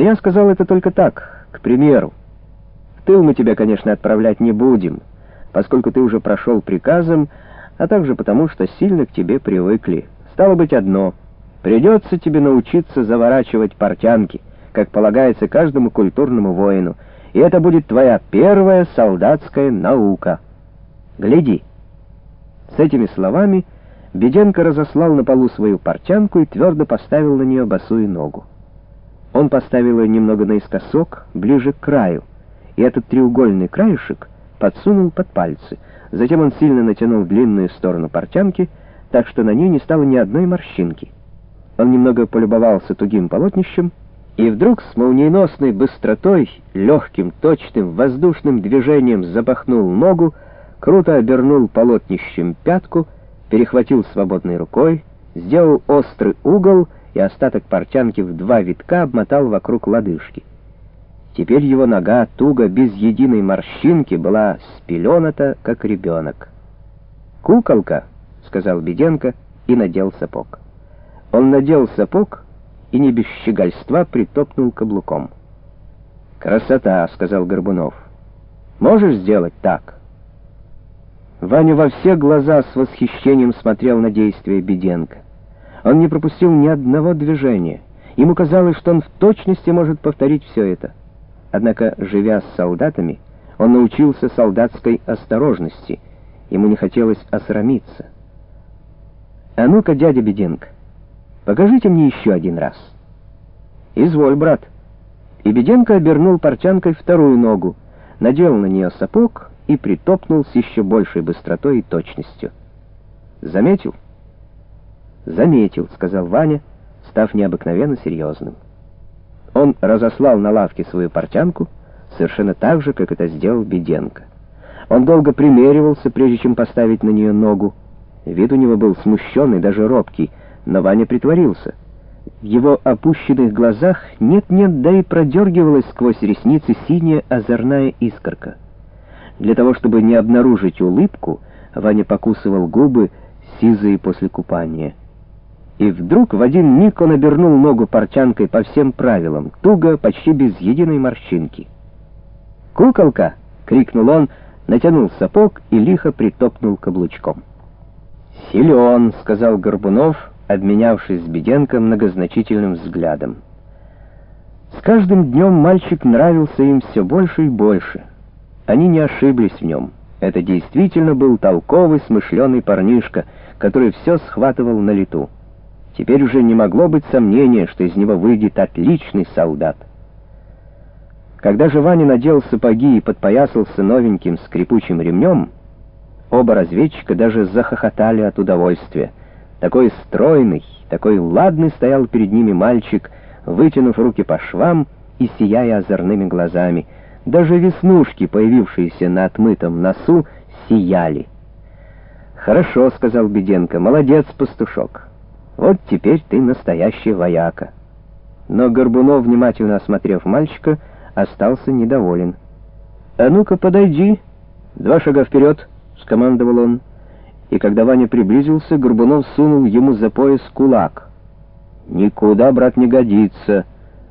Но я сказал это только так, к примеру. В тыл мы тебя, конечно, отправлять не будем, поскольку ты уже прошел приказом, а также потому, что сильно к тебе привыкли. Стало быть, одно — придется тебе научиться заворачивать портянки, как полагается каждому культурному воину, и это будет твоя первая солдатская наука. Гляди. С этими словами Беденко разослал на полу свою портянку и твердо поставил на нее босую ногу. Он поставил ее немного наискосок, ближе к краю, и этот треугольный краешек подсунул под пальцы. Затем он сильно натянул длинную сторону портянки, так что на ней не стало ни одной морщинки. Он немного полюбовался тугим полотнищем, и вдруг с молниеносной быстротой, легким, точным, воздушным движением запахнул ногу, круто обернул полотнищем пятку, перехватил свободной рукой, сделал острый угол и остаток портянки в два витка обмотал вокруг лодыжки. Теперь его нога, туго, без единой морщинки, была спелената, как ребенок. «Куколка», — сказал Беденко и надел сапог. Он надел сапог и не без щегольства притопнул каблуком. «Красота», — сказал Горбунов. «Можешь сделать так?» Ваня во все глаза с восхищением смотрел на действия Беденко. Он не пропустил ни одного движения. Ему казалось, что он в точности может повторить все это. Однако, живя с солдатами, он научился солдатской осторожности. Ему не хотелось осрамиться. «А ну-ка, дядя Беденко, покажите мне еще один раз». «Изволь, брат». И Беденко обернул портянкой вторую ногу, надел на нее сапог и притопнул с еще большей быстротой и точностью. «Заметил?» «Заметил», — сказал Ваня, став необыкновенно серьезным. Он разослал на лавке свою портянку, совершенно так же, как это сделал Беденко. Он долго примеривался, прежде чем поставить на нее ногу. Вид у него был смущенный, даже робкий, но Ваня притворился. В его опущенных глазах нет-нет, да и продергивалась сквозь ресницы синяя озорная искорка. Для того, чтобы не обнаружить улыбку, Ваня покусывал губы, сизые после купания. И вдруг в один миг он обернул ногу парчанкой по всем правилам, туго, почти без единой морщинки. «Куколка!» — крикнул он, натянул сапог и лихо притопнул каблучком. «Силен!» — сказал Горбунов, обменявшись с Беденко многозначительным взглядом. С каждым днем мальчик нравился им все больше и больше. Они не ошиблись в нем. Это действительно был толковый, смышленый парнишка, который все схватывал на лету. Теперь уже не могло быть сомнения, что из него выйдет отличный солдат. Когда же Ваня надел сапоги и подпоясался новеньким скрипучим ремнем, оба разведчика даже захохотали от удовольствия. Такой стройный, такой ладный стоял перед ними мальчик, вытянув руки по швам и сияя озорными глазами — даже веснушки, появившиеся на отмытом носу, сияли. «Хорошо», — сказал Беденко, — «молодец, пастушок. Вот теперь ты настоящий вояка». Но Горбунов, внимательно осмотрев мальчика, остался недоволен. «А ну-ка, подойди. Два шага вперед», — скомандовал он. И когда Ваня приблизился, Горбунов сунул ему за пояс кулак. «Никуда, брат, не годится.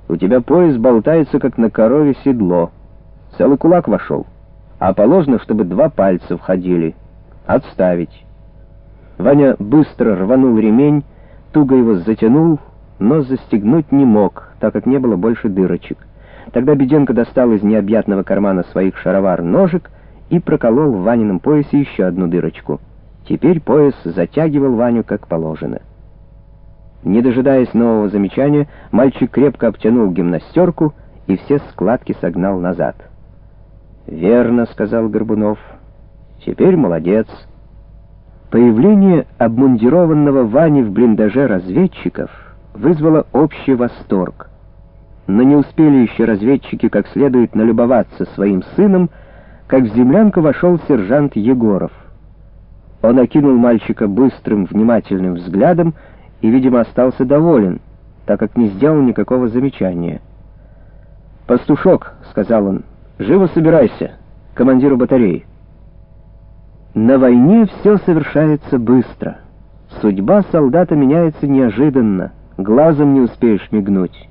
У тебя пояс болтается, как на корове седло». Целый кулак вошел, а положено, чтобы два пальца входили. Отставить. Ваня быстро рванул ремень, туго его затянул, но застегнуть не мог, так как не было больше дырочек. Тогда Беденко достал из необъятного кармана своих шаровар ножик и проколол в Ванином поясе еще одну дырочку. Теперь пояс затягивал Ваню как положено. Не дожидаясь нового замечания, мальчик крепко обтянул гимнастерку и все складки согнал назад. «Верно», — сказал Горбунов. «Теперь молодец». Появление обмундированного Вани в блиндаже разведчиков вызвало общий восторг. Но не успели еще разведчики как следует налюбоваться своим сыном, как в землянку вошел сержант Егоров. Он окинул мальчика быстрым, внимательным взглядом и, видимо, остался доволен, так как не сделал никакого замечания. «Пастушок», — сказал он, — Живо собирайся, командиру батареи. На войне все совершается быстро. Судьба солдата меняется неожиданно, глазом не успеешь мигнуть.